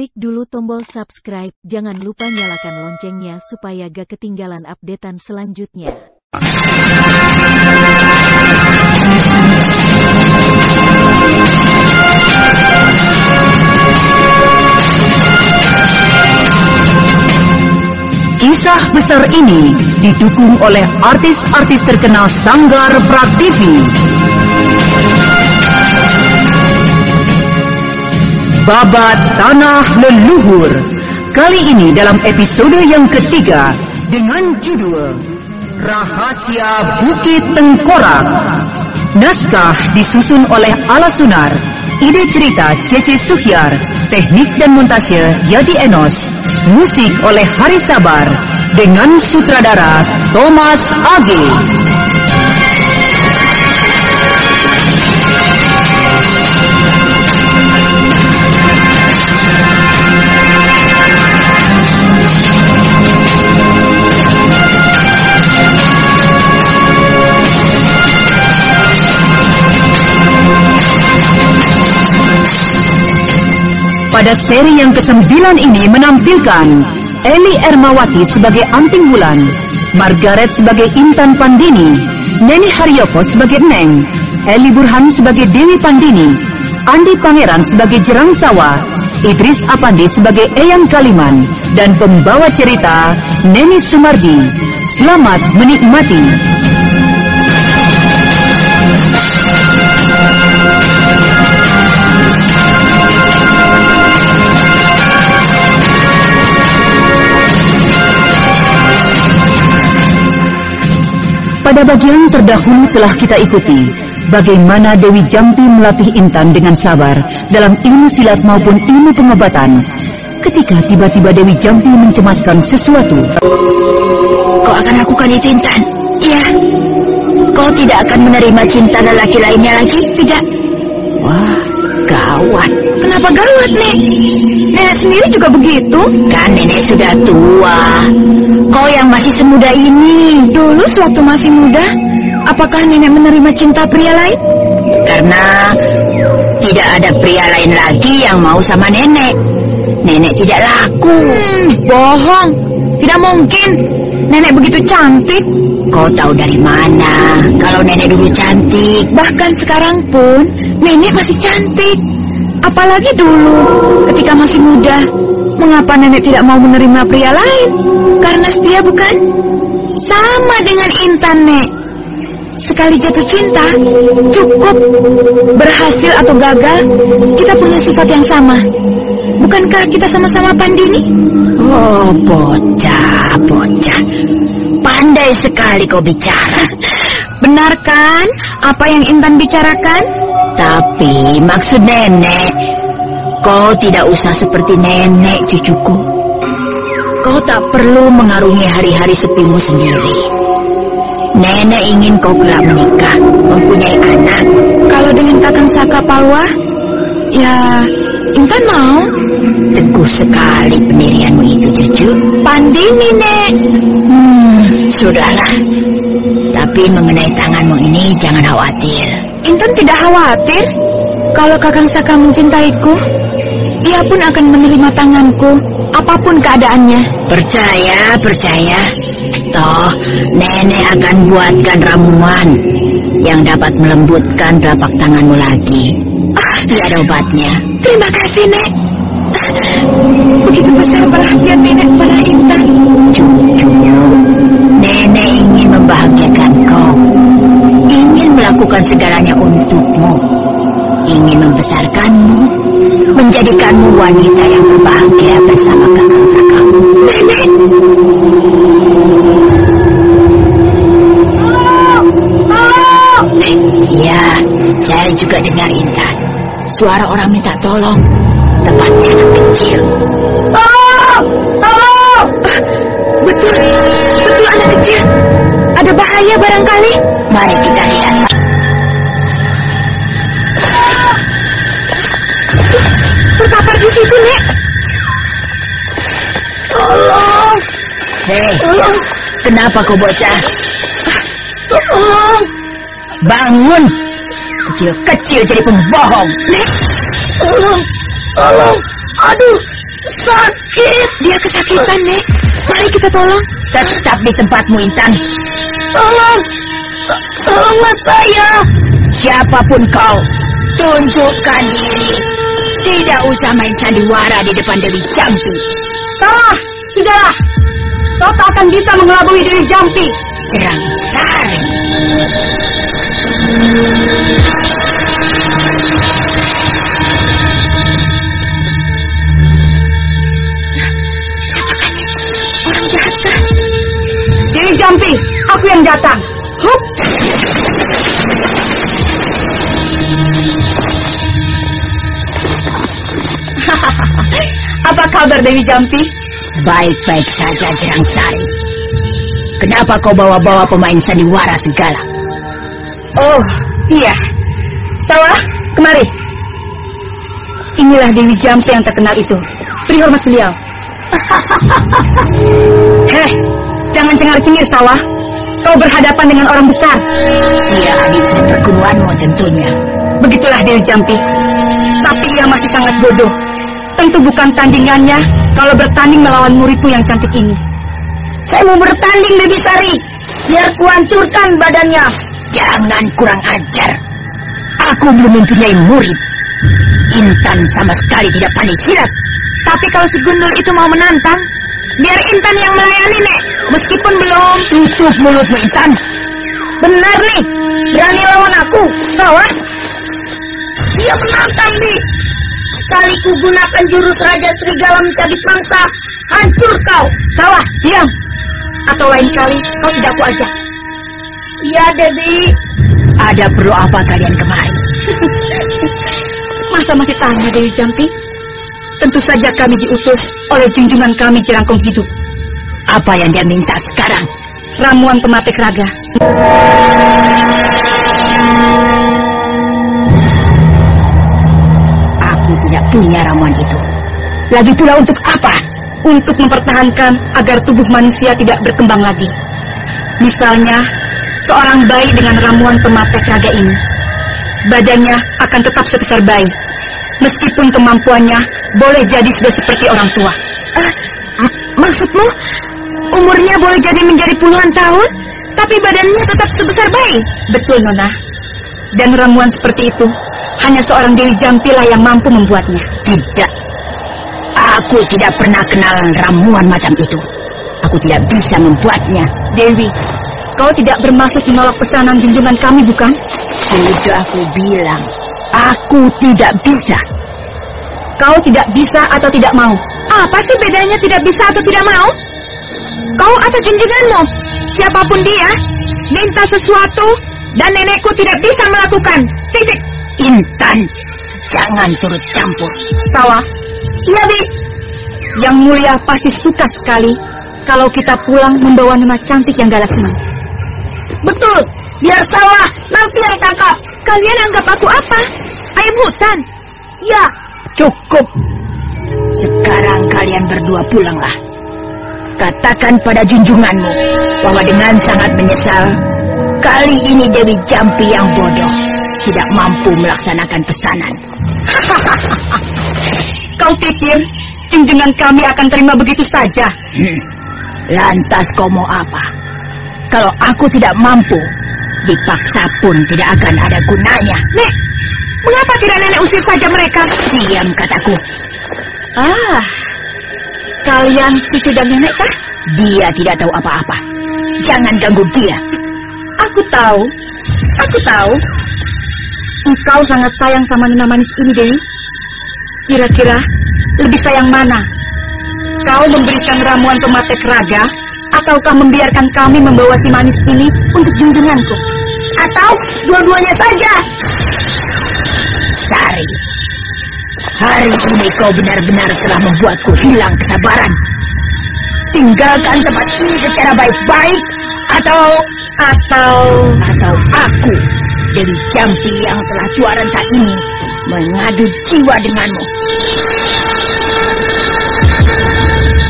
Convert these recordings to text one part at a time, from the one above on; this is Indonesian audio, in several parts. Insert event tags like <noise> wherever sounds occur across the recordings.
Klik dulu tombol subscribe, jangan lupa nyalakan loncengnya supaya gak ketinggalan updatean selanjutnya. Kisah besar ini didukung oleh artis-artis terkenal Sanggar Praktivi. Babat Tanah Leluhur. Kali ini dalam episode yang ketiga dengan judul Rahasia Bukit Tengkorak. Naskah disusun oleh Ala Sunar. Ide cerita Cece Suhyar. Teknik dan montase Yadi Enos. Musik oleh Hari Sabar. Dengan sutradara Thomas Age. Pada seri yang ke-9 ini menampilkan Eli Ermawati sebagai Anting Bulan, Margaret sebagai Intan Pandini, Neni Haryoko sebagai Neng, Eli Burhan sebagai Dewi Pandini, Andi Pangeran sebagai Jerang Sawa, Idris Apandi sebagai Eyang Kaliman, dan pembawa cerita Neni Sumardi. Selamat menikmati. Pada bagian terdahulu telah kita ikuti bagaimana Dewi Jampi melatih Intan dengan sabar dalam ilmu silat maupun ilmu pengobatan. Ketika tiba-tiba Dewi Jampi mencemaskan sesuatu. Kau akan lakukan itu, Intan? Iya. Kau tidak akan menerima cinta lelaki lainnya lagi? Tidak. Wah, gawat. Kenapa gawat, Nek? Nenek sendiri juga begitu. Kan nenek sudah tua. Kau yang masih semuda ini. Dulu sewaktu masih muda, apakah nenek menerima cinta pria lain? Karena tidak ada pria lain lagi yang mau sama nenek. Nenek tidak laku. Hmm, bohong. Tidak mungkin. Nenek begitu cantik. Kau tahu dari mana kalau nenek dulu cantik? Bahkan sekarang pun, nenek masih cantik. Apalagi dulu, ketika masih muda. Mengapa nenek tidak mau menerima pria lain? Karena setia bukan? Sama dengan Intan, Nek. Sekali jatuh cinta, cukup. Berhasil atau gagal, kita punya sifat yang sama. Bukankah kita sama-sama Pandini? Oh, bocah, bocah. Pandai sekali kau bicara. Benar kan apa yang Intan bicarakan? Tapi maksud nenek, kau tidak usah seperti nenek cucuku. Kau tak perlu mengarungi hari-hari sepimu sendiri. Nenek ingin kau kelak menikah, mempunyai anak. Kalau dengan Kakang Saka Palwa, ya Intan mau. Teguh sekali pendirianmu itu, cucu. Pandini, Nek. Hmm, sudahlah. Tapi mengenai tanganmu ini jangan khawatir. Intan tidak khawatir. Kalau Kakang Saka mencintaiku, ia pun akan menerima tanganku, apa pun keadaannya. Percaya, percaya. Toh, nenek akan buatkan ramuan yang dapat melembutkan telapak tanganmu lagi. Ah, tiada obatnya. Terima kasih, Nek. Begitu besar perhatian nenek pada Intan. Suara orang minta tolong. Tepatnya anak kecil. Tolong! Tolong! Betul, betul anak kecil. Ada bahaya barangkali. Mari kita lihat. Terkapar di situ, Nek. Tolong. Hei, kenapa kau bocah? Tolong! Bangun. Kecil-kecil jadi pembohong. Nek, tolong! Tolong! Aduh, Sakit. Dia kesakitan, Nek. Mari kita tolong. Tetap di tempatmu, Intan. Tolong. Tolonglah saya. Siapa pun kau, tunjukkan diri. Tidak usah main sandiwara di depan Dewi Jampi. Salah, sudahlah. Kau tak akan bisa mengelabui Dewi Jampi. Jerang sari. <laughs> Apa kabar Dewi Jampi? Baik-baik saja, Jerang Sari. Kenapa kau bawa-bawa pemain sandiwara segala? Oh, iya. Sawah, kemari. Inilah Dewi Jampi yang terkenal itu. Beri hormat beliau. <laughs> Heh, jangan cengar-cengir sawah. Kau berhadapan dengan orang besar. Dia adik seperguruanmu tentunya. Begitulah Dewi Jampi. Tapi ia masih sangat bodoh. Tentu bukan tandingannya kalau bertanding melawan muridku yang cantik ini. Saya mau bertanding, Dewi Sari. Biar kuhancurkan badannya. Jangan kurang ajar. Aku belum mempunyai murid. Intan sama sekali tidak pandai silat. Tapi kalau si Gundul itu mau menantang, biar Intan yang melayani, Nek. Meskipun belum. Tutup mulutmu, Intan. Benar nih, berani lawan aku, sawah. Dia menantang, nih. Sekali kugunakan jurus Raja Serigala mencabik mangsa, hancur kau. Sawah, diam. Atau lain kali kau tidak aku ajak. Iya, Debi. Ada perlu apa kalian kemari? Masa masih tanya Dewi Jampi? Tentu saja kami diutus oleh junjungan kami Jerangkong Hidup. Apa yang dia minta sekarang? Ramuan pematik raga. Aku tidak punya ramuan itu. Lagi pula untuk apa? Untuk mempertahankan agar tubuh manusia tidak berkembang lagi. Misalnya, seorang bayi dengan ramuan pematek raga ini. Badannya akan tetap sebesar bayi. Meskipun kemampuannya boleh jadi sudah seperti orang tua. M- maksudmu, umurnya boleh jadi menjadi puluhan tahun, tapi badannya tetap sebesar bayi? Betul, Nona. Dan ramuan seperti itu hanya seorang Dewi Jampilah yang mampu membuatnya. Tidak. Aku tidak pernah kenal ramuan macam itu. Aku tidak bisa membuatnya. Dewi, kau tidak bermaksud menolak pesanan junjungan kami, bukan? Sudah aku bilang, aku tidak bisa. Kau tidak bisa atau tidak mau? Apa sih bedanya tidak bisa atau tidak mau? Kau atau junjunganmu, siapa pun dia, minta sesuatu dan nenekku tidak bisa melakukan. Titik. Intan, jangan turut campur. Sawah, Iya, Bi. yang mulia pasti suka sekali kalau kita pulang membawa nona cantik yang galas senang. Biar sawah nanti yang tangkap. Kalian anggap aku apa? Ayam hutan. Ya, cukup. Sekarang kalian berdua pulanglah. Katakan pada junjunganmu bahwa dengan sangat menyesal, kali ini Dewi Jampi yang bodoh tidak mampu melaksanakan pesanan. <laughs> Kau pikir junjungan kami akan terima begitu saja? Hmm. Lantas kau mau apa? Kalau aku tidak mampu, dipaksa pun tidak akan ada gunanya. Nek, mengapa tidak nenek usir saja mereka? Diam kataku. Ah, kalian cucu dan nenek kah? Dia tidak tahu apa-apa. Jangan ganggu dia. Aku tahu, aku tahu. Engkau sangat sayang sama nona manis ini, Dewi. Kira-kira lebih sayang mana? Kau memberikan ramuan pematek raga, ataukah membiarkan kami membawa si manis ini untuk junjunganku? Atau dua-duanya saja. Sari, hari ini kau benar-benar telah membuatku hilang kesabaran. Tinggalkan tempat ini secara baik-baik atau Atau atau aku Dewi Jampi yang telah tua renta ini mengadu jiwa denganmu.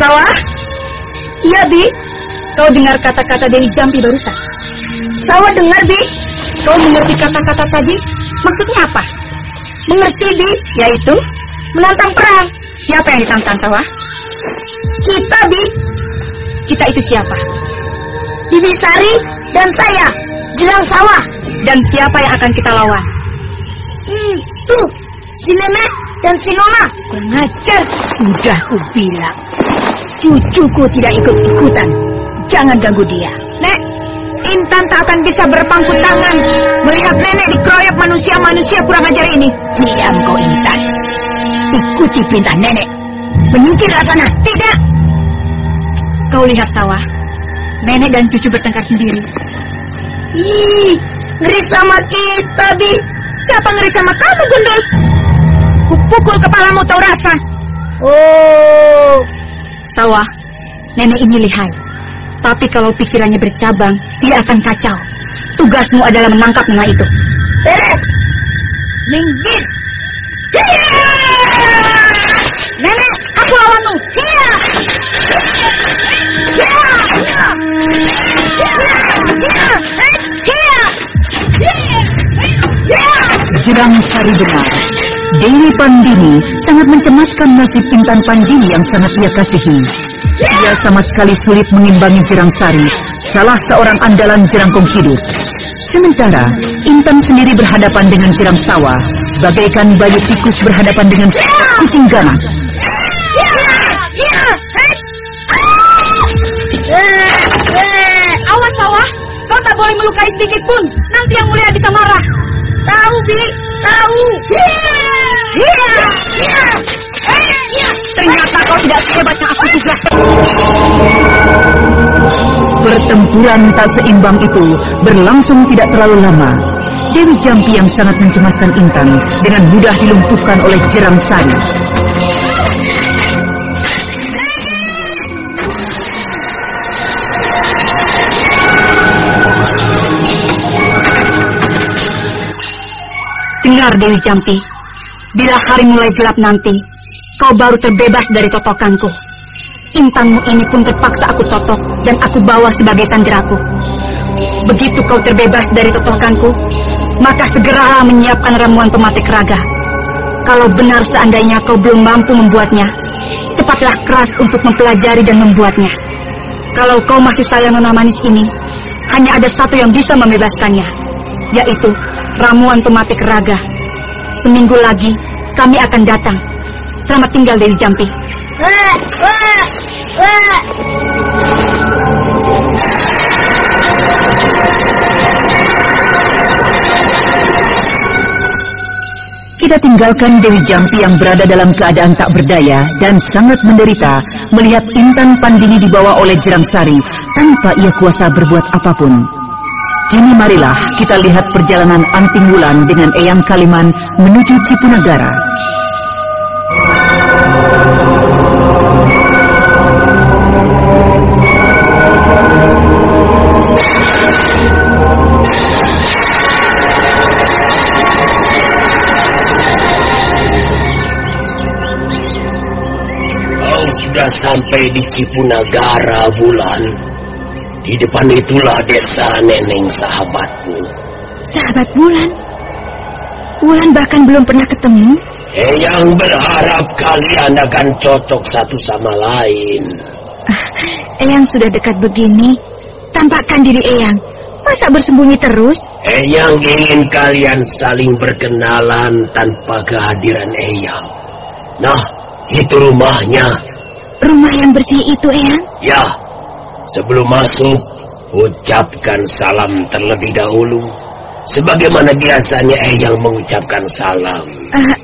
Sawah? Iya, Bi. Kau dengar kata-kata Dewi Jampi barusan? Sawah dengar, Bi. Kau mengerti kata-kata tadi? Maksudnya apa? Mengerti, Bi? Yaitu Menantang perang. Siapa yang ditantang, Sawah? Kita, Bi. Kita itu siapa? Bibi Sari dan saya, Jelang Sawah. Dan siapa yang akan kita lawan? Hmm, tuh, si Nenek dan si Nona. Kurang ajar. Sudah kubilang, cucuku tidak ikut-ikutan. Jangan ganggu dia. Nek, Intan tak akan bisa berpangku tangan melihat nenek dikeroyok manusia-manusia kurang ajar ini. Diam kau Intan. Ikuti perintah nenek. Menyingkirlah sana. Tidak, Kau lihat, Sawah. Nenek dan cucu bertengkar sendiri. Ih, ngeri sama kita, Bi. siapa ngeri sama kamu, Gundul? Kupukul kepalamu tahu rasa. Oh, Sawah, nenek ini lihai. Tapi kalau pikirannya bercabang, dia akan kacau. Tugasmu adalah menangkap nona itu. beres. Minggir. Nenek, aku lawanmu. Jerang Sari benar. Dewi Pandini sangat mencemaskan nasib Intan Pandini yang sangat ia kasihi. Ia sama sekali sulit mengimbangi Jerang Sari, salah seorang andalan jerangkung hidup. Sementara Intan sendiri berhadapan dengan Jerang Sawah, bagaikan bayi tikus berhadapan dengan seekor kucing ganas. Awas, Sawah. Kau tak boleh melukai sedikit pun. Nanti yang mulia bisa marah. Tahu, Bi. Tahu. Ternyata kau tidak sehebat yang aku duga. Pertempuran tak seimbang itu berlangsung tidak terlalu lama. Dewi Jampi yang sangat mencemaskan Intan dengan mudah dilumpuhkan oleh Jerang Sari. Dengar Dewi Jampi, bila hari mulai gelap nanti, kau baru terbebas dari totokanku. Intanmu ini pun terpaksa aku totok dan aku bawa sebagai sanderaku. Begitu kau terbebas dari totokanku, maka segeralah menyiapkan ramuan pematik raga. Kalau benar seandainya kau belum mampu membuatnya, cepatlah keras untuk mempelajari dan membuatnya. Kalau kau masih sayang nona manis ini, hanya ada satu yang bisa membebaskannya, yaitu ramuan pematik raga. Seminggu lagi kami akan datang. Selamat tinggal Dewi Jampi. Wah, wah, Kita tinggalkan Dewi Jampi yang berada dalam keadaan tak berdaya dan sangat menderita melihat Intan Pandini dibawa oleh Jerang Sari tanpa ia kuasa berbuat apa pun. Kini marilah kita lihat perjalanan Anting Wulan dengan Eyang Kaliman menuju Cipunagara. Sampai di Cipunagara, Bulan. Di depan itulah desa neneng sahabatmu. Sahabat Bulan. Bulan bahkan belum pernah ketemu. Eyang berharap kalian akan cocok satu sama lain. Eyang sudah dekat begini. Tampakkan diri Eyang. Masa bersembunyi terus? Eyang ingin kalian saling berkenalan tanpa kehadiran Eyang. Nah, itu rumahnya. Rumah yang bersih itu, Eyang? Ya, sebelum masuk, ucapkan salam terlebih dahulu. Sebagaimana biasanya Eyang mengucapkan salam. Ah,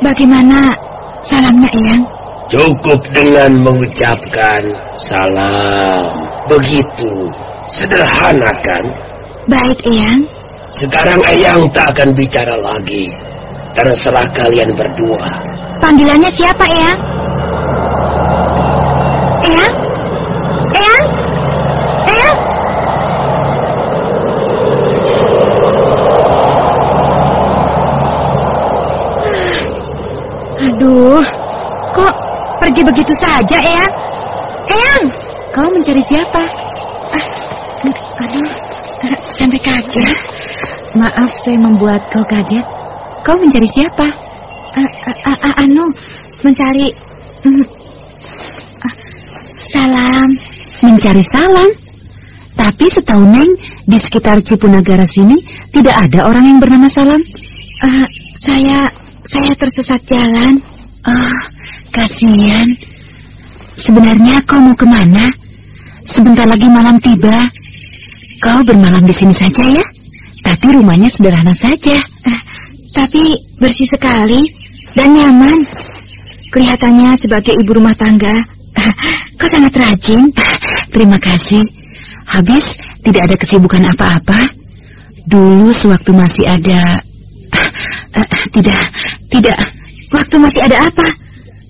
bagaimana salamnya, Eyang? Cukup dengan mengucapkan salam. Begitu. Sederhana kan? Baik, Eyang. Sekarang Eyang tak akan bicara lagi. Terserah kalian berdua. Panggilannya siapa? Eyang? Eyang? Eyang? Aduh, kok pergi begitu saja, Eyang? Eyang, Kau mencari siapa? aduh, sampai kaget. Maaf saya membuat kau kaget. Kau mencari siapa? A- a- a- anu, mencari ah, salam. Mencari salam. Tapi setahu Neng, di sekitar Cipunagara sini tidak ada orang yang bernama Salam. Ah, saya saya tersesat jalan. Oh, kasihan. Sebenarnya kau mau ke mana? Sebentar lagi malam tiba. Kau bermalam di sini saja ya. Tapi rumahnya sederhana saja. Ah, tapi bersih sekali dan nyaman. Kelihatannya sebagai ibu rumah tangga. Ah, kau sangat rajin. <laughs> Terima kasih. Habis tidak ada kesibukan apa-apa. Dulu sewaktu masih ada... Uh, <laughs> uh, tidak, tidak. Waktu masih ada apa?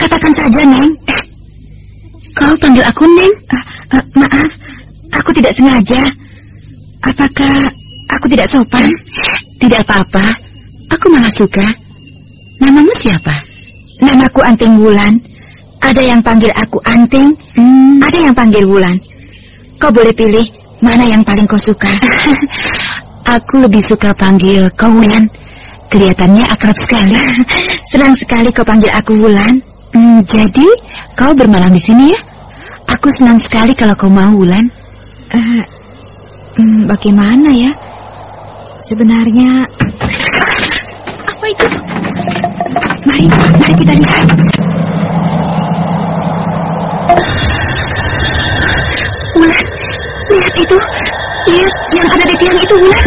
Katakan saja, Neng. Kau panggil aku Neng? Uh, uh, maaf, aku tidak sengaja. Apakah aku tidak sopan? Tidak apa-apa. Aku malah suka. Namamu siapa? Namaku Anting Wulan. Ada yang panggil aku Anting, hmm. ada yang panggil Wulan. Kau boleh pilih mana yang paling kau suka. <laughs> Aku lebih suka panggil kau Wulan. Kelihatannya akrab sekali. <laughs> Senang sekali kau panggil aku Wulan. Hmm, jadi kau bermalam di sini ya? Aku senang sekali kalau kau mau Wulan. Uh, hmm, bagaimana ya? Sebenarnya apa itu? Mari, mari kita lihat. Wulan, lihat itu. Lihat yang ada di tiang itu, Wulan.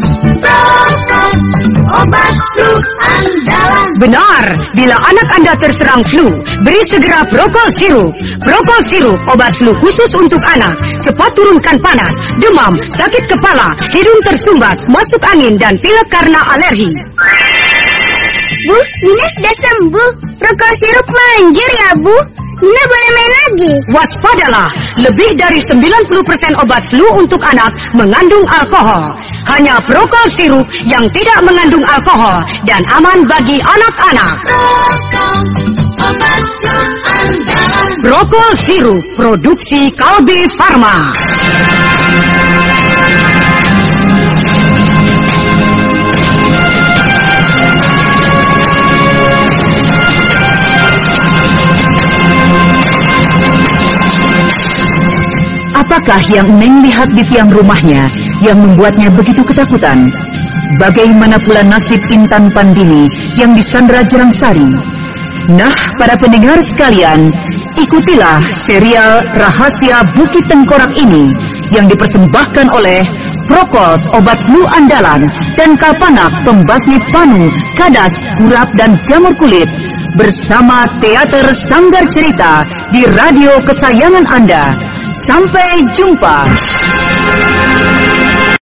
Obat flu andalan. Benar, bila anak Anda terserang flu, beri segera Prokol Sirup. Prokol Sirup, obat flu khusus untuk anak. Cepat turunkan panas, demam, sakit kepala, hidung tersumbat, masuk angin, dan pilek karena alergi. Bu, Nina sudah sembuh. Prokol sirup manjur ya, Bu. Nina boleh main lagi. Waspadalah, lebih dari 90% obat flu untuk anak mengandung alkohol. Hanya Prokol Sirup yang tidak mengandung alkohol dan aman bagi anak-anak. Prokol Sirup, produksi Kalbe Farma. Apakah yang Neng lihat di tiang rumahnya yang membuatnya begitu ketakutan? Bagaimana pula nasib Intan Pandini yang disandra Jerangsari? Nah, para pendengar sekalian, ikutilah serial Rahasia Bukit Tengkorak ini yang dipersembahkan oleh Prokot Obat Flu Andalan dan Kapanak Pembasmi Panu, Kadas, Kurap dan Jamur Kulit bersama Teater Sanggar Cerita di radio kesayangan Anda. Sampai jumpa.